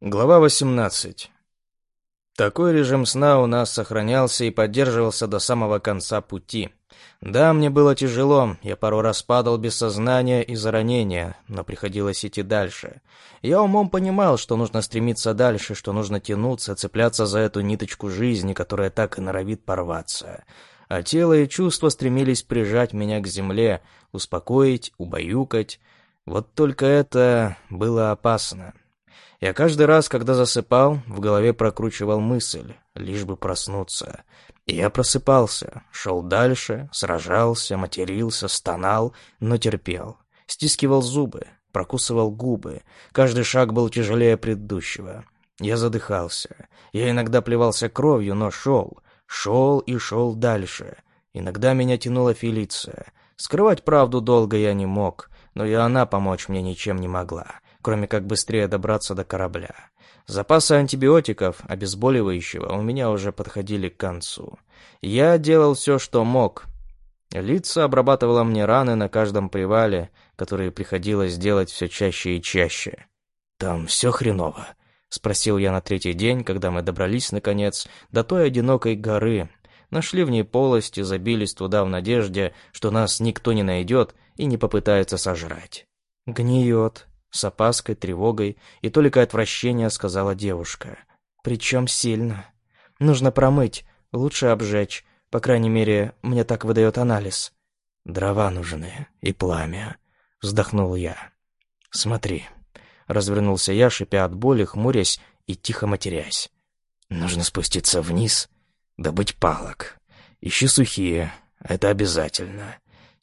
Глава 18. Такой режим сна у нас сохранялся и поддерживался до самого конца пути. Да, мне было тяжело, я пару раз падал без сознания из-за ранения, но приходилось идти дальше. Я умом понимал, что нужно стремиться дальше, что нужно тянуться, цепляться за эту ниточку жизни, которая так и норовит порваться. А тело и чувства стремились прижать меня к земле, успокоить, убаюкать. Вот только это было опасно. Я каждый раз, когда засыпал, в голове прокручивал мысль, лишь бы проснуться. И я просыпался, шел дальше, сражался, матерился, стонал, но терпел. Стискивал зубы, прокусывал губы. Каждый шаг был тяжелее предыдущего. Я задыхался. Я иногда плевался кровью, но шел. Шел и шел дальше. Иногда меня тянула Фелиция. Скрывать правду долго я не мог, но и она помочь мне ничем не могла кроме как быстрее добраться до корабля. Запасы антибиотиков, обезболивающего, у меня уже подходили к концу. Я делал все, что мог. Лица обрабатывала мне раны на каждом привале, которые приходилось делать все чаще и чаще. «Там все хреново?» — спросил я на третий день, когда мы добрались, наконец, до той одинокой горы. Нашли в ней полость и забились туда в надежде, что нас никто не найдет и не попытается сожрать. «Гниет», с опаской, тревогой и только отвращения сказала девушка. Причем сильно. Нужно промыть, лучше обжечь. По крайней мере, мне так выдает анализ. Дрова нужны и пламя. Вздохнул я. Смотри. Развернулся я, шипя от боли, хмурясь и тихо матерясь. Нужно спуститься вниз, добыть палок. Ищи сухие, это обязательно.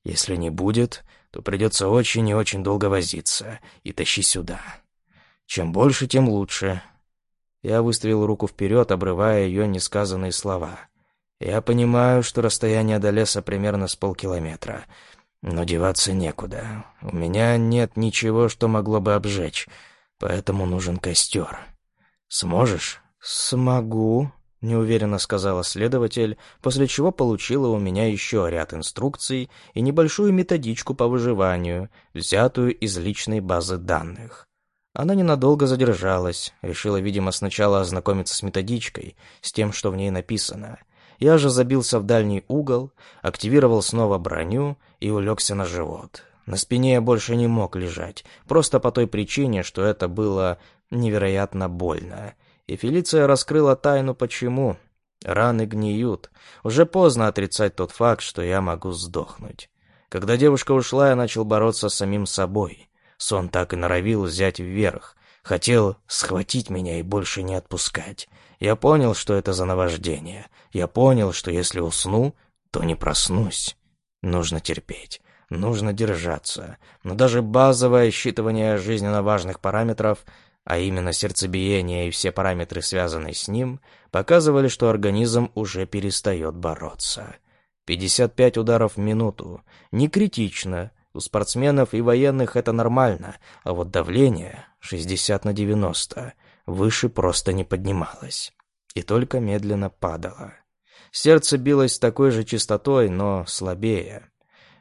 Если не будет, то придется очень и очень долго возиться и тащи сюда. Чем больше, тем лучше. Я выставил руку вперед, обрывая ее несказанные слова. Я понимаю, что расстояние до леса примерно с полкилометра, но деваться некуда. У меня нет ничего, что могло бы обжечь, поэтому нужен костер. Сможешь? Смогу, неуверенно сказала следователь, после чего получила у меня еще ряд инструкций и небольшую методичку по выживанию, взятую из личной базы данных. Она ненадолго задержалась, решила, видимо, сначала ознакомиться с методичкой, с тем, что в ней написано. Я же забился в дальний угол, активировал снова броню и улегся на живот. На спине я больше не мог лежать, просто по той причине, что это было невероятно больно — и Фелиция раскрыла тайну почему. Раны гниют. Уже поздно отрицать тот факт, что я могу сдохнуть. Когда девушка ушла, я начал бороться с самим собой. Сон так и норовил взять вверх. Хотел схватить меня и больше не отпускать. Я понял, что это за наваждение. Я понял, что если усну, то не проснусь. Нужно терпеть. Нужно держаться. Но даже базовое считывание жизненно важных параметров а именно сердцебиение и все параметры, связанные с ним, показывали, что организм уже перестает бороться. 55 ударов в минуту. Не критично. У спортсменов и военных это нормально, а вот давление 60 на 90. Выше просто не поднималось. И только медленно падало. Сердце билось с такой же частотой, но слабее.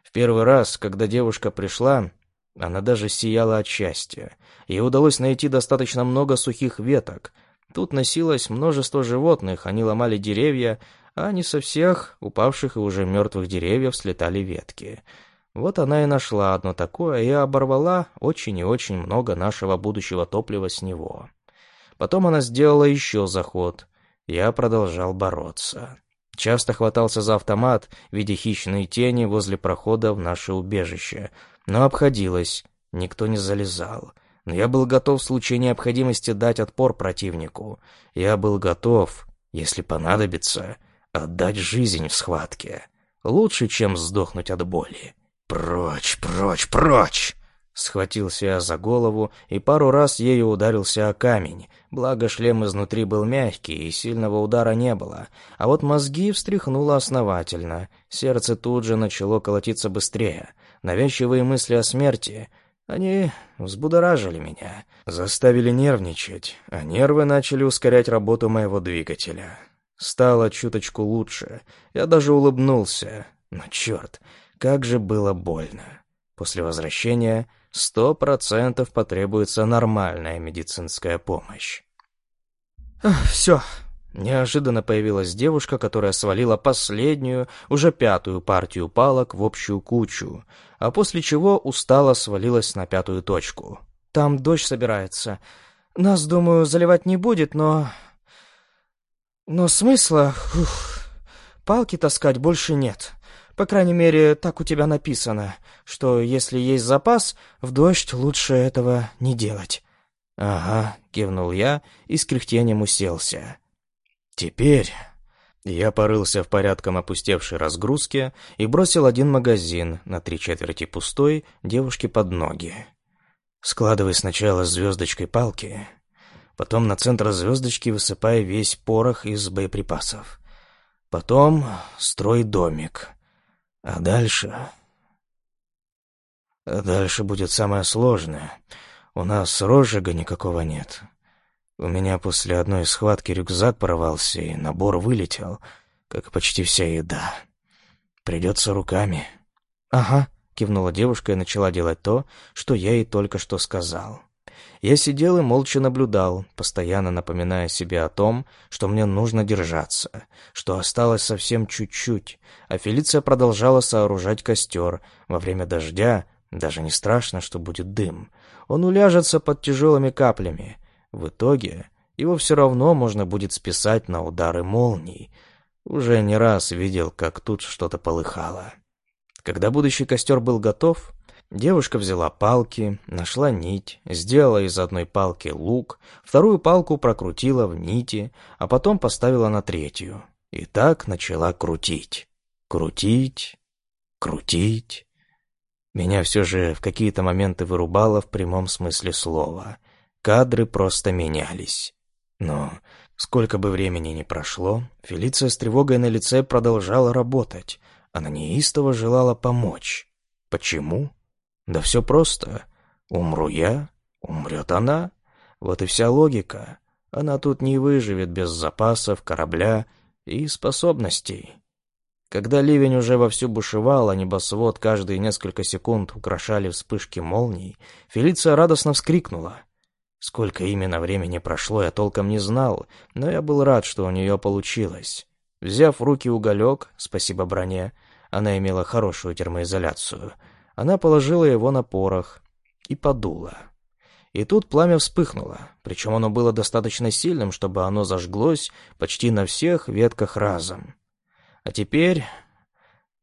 В первый раз, когда девушка пришла, она даже сияла от счастья. Ей удалось найти достаточно много сухих веток. Тут носилось множество животных, они ломали деревья, а не со всех упавших и уже мертвых деревьев слетали ветки. Вот она и нашла одно такое и оборвала очень и очень много нашего будущего топлива с него. Потом она сделала еще заход. Я продолжал бороться. Часто хватался за автомат, видя хищные тени возле прохода в наше убежище — но обходилось, никто не залезал. Но я был готов в случае необходимости дать отпор противнику. Я был готов, если понадобится, отдать жизнь в схватке. Лучше, чем сдохнуть от боли. «Прочь, прочь, прочь!» Схватился я за голову и пару раз ею ударился о камень. Благо шлем изнутри был мягкий и сильного удара не было. А вот мозги встряхнуло основательно. Сердце тут же начало колотиться быстрее. Навязчивые мысли о смерти, они взбудоражили меня, заставили нервничать, а нервы начали ускорять работу моего двигателя. Стало чуточку лучше, я даже улыбнулся, но черт, как же было больно. После возвращения сто процентов потребуется нормальная медицинская помощь. «Все», Неожиданно появилась девушка, которая свалила последнюю, уже пятую партию палок в общую кучу, а после чего устало свалилась на пятую точку. «Там дождь собирается. Нас, думаю, заливать не будет, но... Но смысла... Ух, палки таскать больше нет. По крайней мере, так у тебя написано, что если есть запас, в дождь лучше этого не делать». «Ага», — кивнул я и с кряхтением уселся. Теперь я порылся в порядком опустевшей разгрузке и бросил один магазин на три четверти пустой девушке под ноги. Складывай сначала звездочкой палки, потом на центр звездочки высыпай весь порох из боеприпасов. Потом строй домик. А дальше... А дальше будет самое сложное. У нас розжига никакого нет. У меня после одной схватки рюкзак порвался, и набор вылетел, как почти вся еда. Придется руками. «Ага», — кивнула девушка и начала делать то, что я ей только что сказал. Я сидел и молча наблюдал, постоянно напоминая себе о том, что мне нужно держаться, что осталось совсем чуть-чуть, а Фелиция продолжала сооружать костер. Во время дождя даже не страшно, что будет дым. Он уляжется под тяжелыми каплями, в итоге его все равно можно будет списать на удары молний. Уже не раз видел, как тут что-то полыхало. Когда будущий костер был готов, девушка взяла палки, нашла нить, сделала из одной палки лук, вторую палку прокрутила в нити, а потом поставила на третью. И так начала крутить. Крутить, крутить. Меня все же в какие-то моменты вырубало в прямом смысле слова. Кадры просто менялись. Но сколько бы времени ни прошло, Фелиция с тревогой на лице продолжала работать. Она неистово желала помочь. Почему? Да все просто. Умру я, умрет она. Вот и вся логика. Она тут не выживет без запасов, корабля и способностей. Когда ливень уже вовсю бушевал, а небосвод каждые несколько секунд украшали вспышки молний, Фелиция радостно вскрикнула — Сколько именно времени прошло, я толком не знал, но я был рад, что у нее получилось. Взяв в руки уголек, спасибо броне, она имела хорошую термоизоляцию, она положила его на порох и подула. И тут пламя вспыхнуло, причем оно было достаточно сильным, чтобы оно зажглось почти на всех ветках разом. А теперь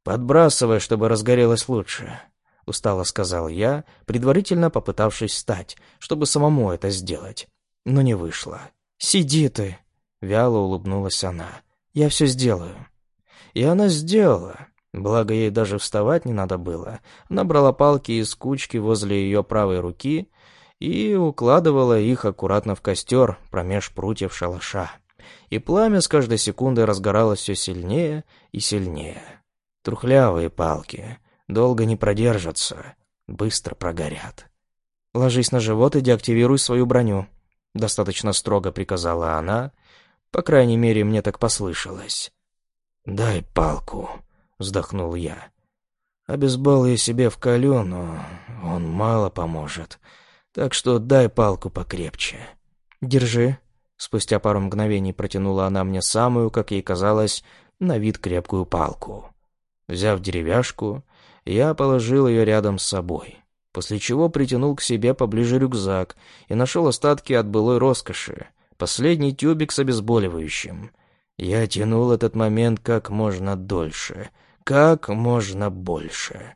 подбрасывай, чтобы разгорелось лучше. — устало сказал я, предварительно попытавшись встать, чтобы самому это сделать. Но не вышло. «Сиди ты!» — вяло улыбнулась она. «Я все сделаю». И она сделала. Благо, ей даже вставать не надо было. Набрала палки из кучки возле ее правой руки и укладывала их аккуратно в костер промеж прутьев шалаша. И пламя с каждой секундой разгоралось все сильнее и сильнее. Трухлявые палки — Долго не продержатся, быстро прогорят. «Ложись на живот и деактивируй свою броню», — достаточно строго приказала она. По крайней мере, мне так послышалось. «Дай палку», — вздохнул я. «Обезбол я себе вколю, но он мало поможет. Так что дай палку покрепче». «Держи». Спустя пару мгновений протянула она мне самую, как ей казалось, на вид крепкую палку. Взяв деревяшку, я положил ее рядом с собой, после чего притянул к себе поближе рюкзак и нашел остатки от былой роскоши, последний тюбик с обезболивающим. Я тянул этот момент как можно дольше, как можно больше.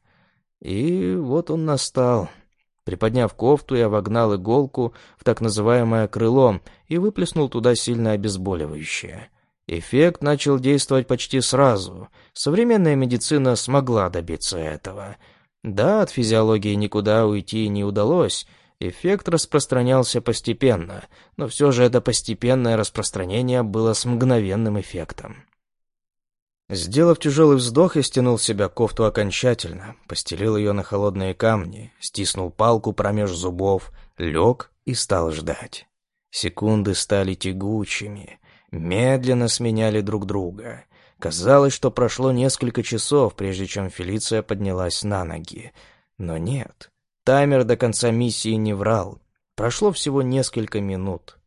И вот он настал. Приподняв кофту, я вогнал иголку в так называемое крыло и выплеснул туда сильно обезболивающее. Эффект начал действовать почти сразу. Современная медицина смогла добиться этого. Да, от физиологии никуда уйти не удалось. Эффект распространялся постепенно, но все же это постепенное распространение было с мгновенным эффектом. Сделав тяжелый вздох, я стянул себя кофту окончательно, постелил ее на холодные камни, стиснул палку промеж зубов, лег и стал ждать. Секунды стали тягучими, медленно сменяли друг друга. Казалось, что прошло несколько часов, прежде чем Фелиция поднялась на ноги. Но нет. Таймер до конца миссии не врал. Прошло всего несколько минут.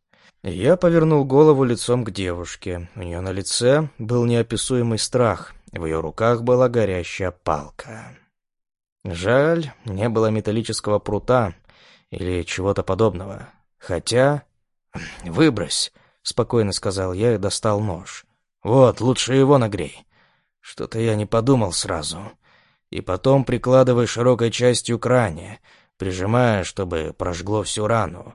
Я повернул голову лицом к девушке. У нее на лице был неописуемый страх. В ее руках была горящая палка. Жаль, не было металлического прута или чего-то подобного. Хотя... «Выбрось», — спокойно сказал я и достал нож. «Вот, лучше его нагрей. Что-то я не подумал сразу. И потом прикладывай широкой частью к ране, прижимая, чтобы прожгло всю рану.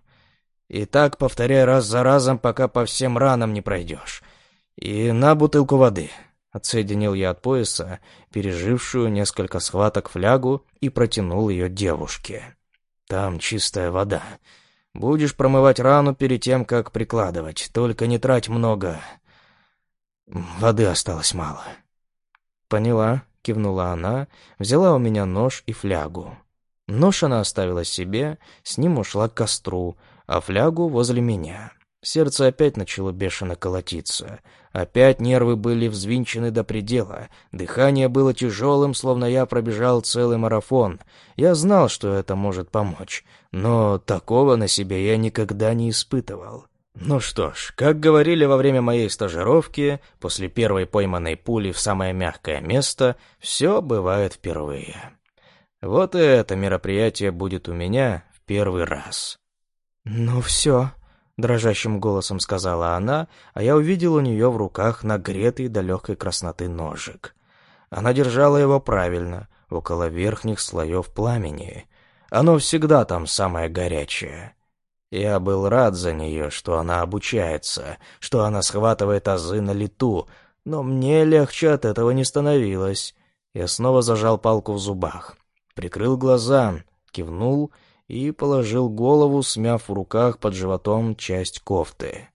И так повторяй раз за разом, пока по всем ранам не пройдешь. И на бутылку воды». Отсоединил я от пояса пережившую несколько схваток флягу и протянул ее девушке. «Там чистая вода. Будешь промывать рану перед тем, как прикладывать. Только не трать много. Воды осталось мало». «Поняла», — кивнула она, взяла у меня нож и флягу. Нож она оставила себе, с ним ушла к костру, а флягу возле меня. Сердце опять начало бешено колотиться. Опять нервы были взвинчены до предела. Дыхание было тяжелым, словно я пробежал целый марафон. Я знал, что это может помочь, но такого на себе я никогда не испытывал. Ну что ж, как говорили во время моей стажировки, после первой пойманной пули в самое мягкое место, все бывает впервые. Вот и это мероприятие будет у меня в первый раз. «Ну все», — дрожащим голосом сказала она, а я увидел у нее в руках нагретый до легкой красноты ножик. Она держала его правильно, около верхних слоев пламени. Оно всегда там самое горячее. Я был рад за нее, что она обучается, что она схватывает азы на лету, но мне легче от этого не становилось. Я снова зажал палку в зубах, прикрыл глаза, кивнул и положил голову, смяв в руках под животом часть кофты.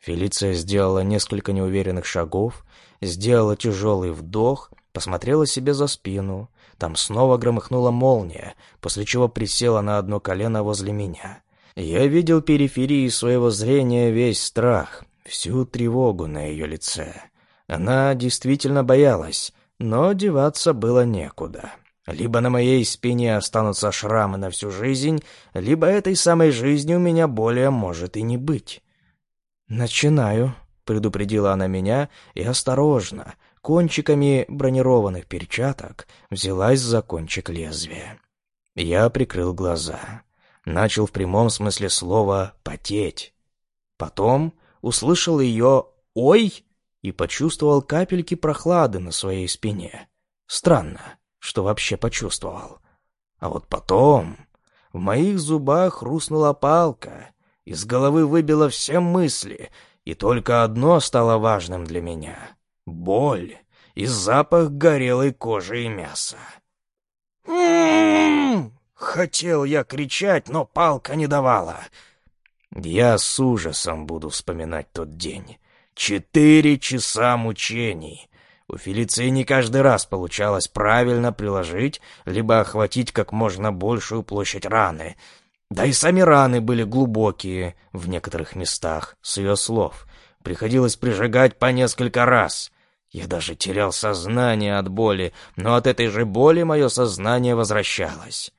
Фелиция сделала несколько неуверенных шагов, сделала тяжелый вдох, посмотрела себе за спину. Там снова громыхнула молния, после чего присела на одно колено возле меня. Я видел периферии своего зрения весь страх, всю тревогу на ее лице. Она действительно боялась, но деваться было некуда. Либо на моей спине останутся шрамы на всю жизнь, либо этой самой жизни у меня более может и не быть. «Начинаю», — предупредила она меня, и осторожно, кончиками бронированных перчаток, взялась за кончик лезвия. Я прикрыл глаза. Начал в прямом смысле слова «потеть». Потом услышал ее «Ой!» и почувствовал капельки прохлады на своей спине. Странно что вообще почувствовал. А вот потом в моих зубах хрустнула палка, из головы выбило все мысли, и только одно стало важным для меня — боль и запах горелой кожи и мяса. Хотел я кричать, но палка не давала. Я с ужасом буду вспоминать тот день. Четыре часа мучений, у Фелиции не каждый раз получалось правильно приложить, либо охватить как можно большую площадь раны. Да и сами раны были глубокие в некоторых местах, с ее слов. Приходилось прижигать по несколько раз. Я даже терял сознание от боли, но от этой же боли мое сознание возвращалось.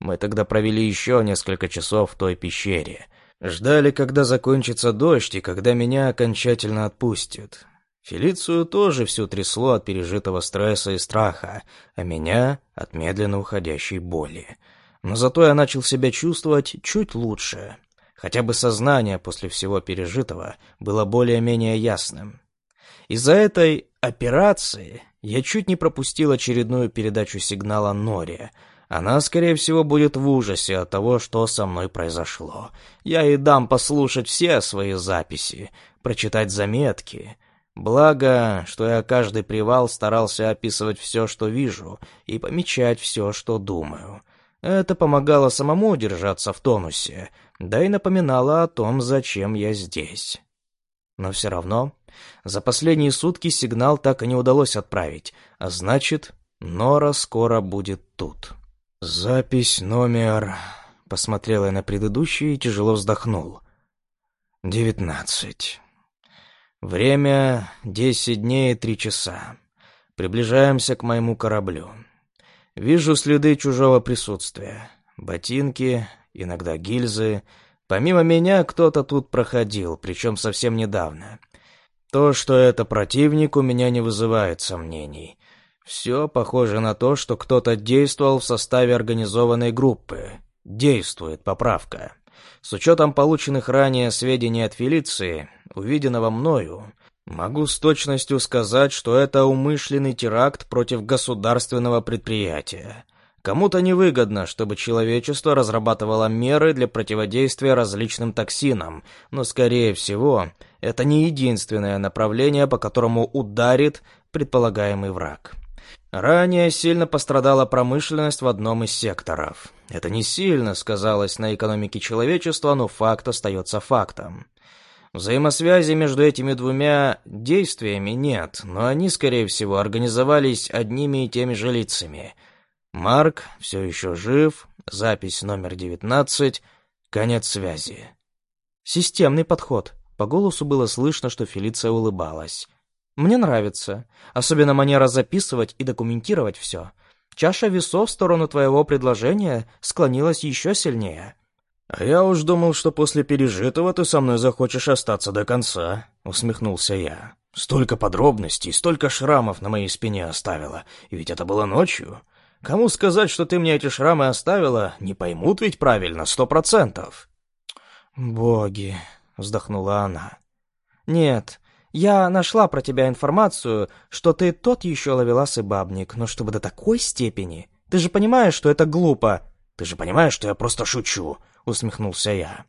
Мы тогда провели еще несколько часов в той пещере. Ждали, когда закончится дождь и когда меня окончательно отпустят. Фелицию тоже все трясло от пережитого стресса и страха, а меня — от медленно уходящей боли. Но зато я начал себя чувствовать чуть лучше. Хотя бы сознание после всего пережитого было более-менее ясным. Из-за этой операции я чуть не пропустил очередную передачу сигнала Норе. Она, скорее всего, будет в ужасе от того, что со мной произошло. Я ей дам послушать все свои записи, прочитать заметки — Благо, что я каждый привал старался описывать все, что вижу, и помечать все, что думаю. Это помогало самому держаться в тонусе, да и напоминало о том, зачем я здесь. Но все равно, за последние сутки сигнал так и не удалось отправить, а значит, Нора скоро будет тут. «Запись номер...» Посмотрел я на предыдущий и тяжело вздохнул. «Девятнадцать». Время — десять дней и три часа. Приближаемся к моему кораблю. Вижу следы чужого присутствия. ботинки, иногда гильзы. Помимо меня кто-то тут проходил, причем совсем недавно. То, что это противник, у меня не вызывает сомнений. Все похоже на то, что кто-то действовал в составе организованной группы. Действует поправка. С учетом полученных ранее сведений от Фелиции, увиденного мною, могу с точностью сказать, что это умышленный теракт против государственного предприятия. Кому-то невыгодно, чтобы человечество разрабатывало меры для противодействия различным токсинам, но, скорее всего, это не единственное направление, по которому ударит предполагаемый враг. Ранее сильно пострадала промышленность в одном из секторов. Это не сильно сказалось на экономике человечества, но факт остается фактом. Взаимосвязи между этими двумя действиями нет, но они, скорее всего, организовались одними и теми же лицами. Марк все еще жив, запись номер 19, конец связи. Системный подход. По голосу было слышно, что Фелиция улыбалась. Мне нравится. Особенно манера записывать и документировать все. Чаша весов в сторону твоего предложения склонилась еще сильнее. «А я уж думал, что после пережитого ты со мной захочешь остаться до конца», — усмехнулся я. «Столько подробностей, столько шрамов на моей спине оставила, и ведь это было ночью. Кому сказать, что ты мне эти шрамы оставила, не поймут ведь правильно, сто процентов». «Боги», — вздохнула она. «Нет, я нашла про тебя информацию, что ты тот еще ловелас и бабник, но чтобы до такой степени. Ты же понимаешь, что это глупо. Ты же понимаешь, что я просто шучу, усмехнулся я.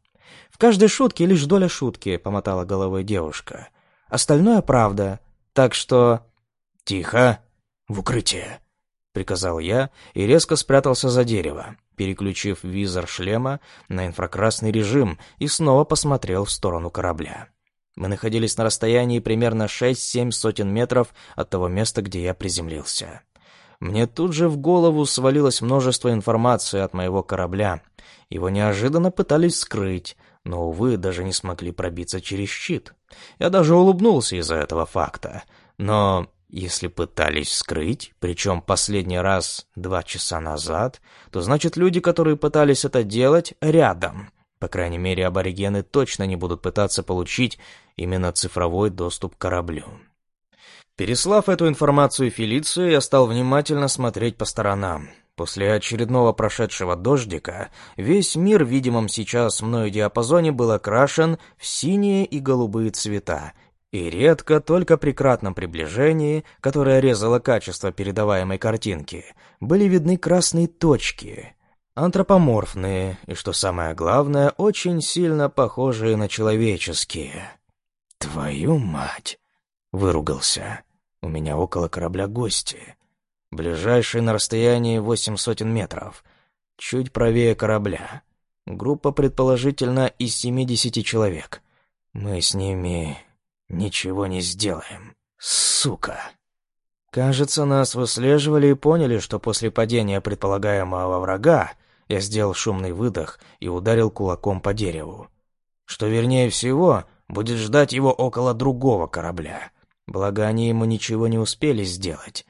В каждой шутке лишь доля шутки, помотала головой девушка. Остальное правда. Так что... Тихо, в укрытие, приказал я и резко спрятался за дерево, переключив визор шлема на инфракрасный режим и снова посмотрел в сторону корабля. Мы находились на расстоянии примерно 6-7 сотен метров от того места, где я приземлился. Мне тут же в голову свалилось множество информации от моего корабля. Его неожиданно пытались скрыть, но, увы, даже не смогли пробиться через щит. Я даже улыбнулся из-за этого факта. Но если пытались скрыть, причем последний раз два часа назад, то значит люди, которые пытались это делать, рядом. По крайней мере, аборигены точно не будут пытаться получить именно цифровой доступ к кораблю. Переслав эту информацию Фелицию, я стал внимательно смотреть по сторонам. После очередного прошедшего дождика весь мир видимом сейчас мною диапазоне был окрашен в синие и голубые цвета, и редко, только при кратном приближении, которое резало качество передаваемой картинки, были видны красные точки, антропоморфные и, что самое главное, очень сильно похожие на человеческие. «Твою мать!» — выругался. «У меня около корабля гости. Ближайший на расстоянии восемь сотен метров. Чуть правее корабля. Группа, предположительно, из семидесяти человек. Мы с ними ничего не сделаем. Сука!» Кажется, нас выслеживали и поняли, что после падения предполагаемого врага я сделал шумный выдох и ударил кулаком по дереву. Что вернее всего, будет ждать его около другого корабля. Благо, они ему ничего не успели сделать.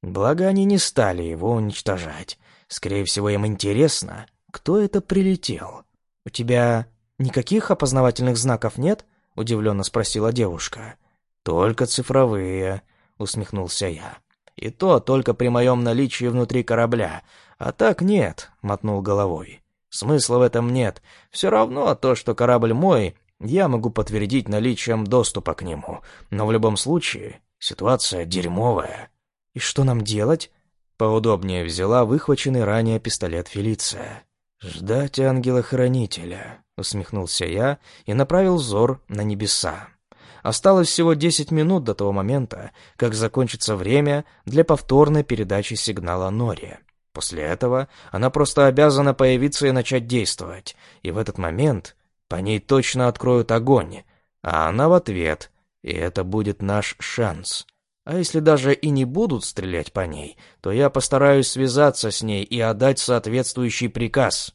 Благо, они не стали его уничтожать. Скорее всего, им интересно, кто это прилетел. «У тебя никаких опознавательных знаков нет?» — удивленно спросила девушка. «Только цифровые», — усмехнулся я. «И то только при моем наличии внутри корабля. А так нет», — мотнул головой. «Смысла в этом нет. Все равно то, что корабль мой, я могу подтвердить наличием доступа к нему, но в любом случае ситуация дерьмовая. И что нам делать? Поудобнее взяла выхваченный ранее пистолет Фелиция. «Ждать ангела-хранителя», — усмехнулся я и направил взор на небеса. Осталось всего десять минут до того момента, как закончится время для повторной передачи сигнала Норе. После этого она просто обязана появиться и начать действовать, и в этот момент по ней точно откроют огонь, а она в ответ, и это будет наш шанс. А если даже и не будут стрелять по ней, то я постараюсь связаться с ней и отдать соответствующий приказ.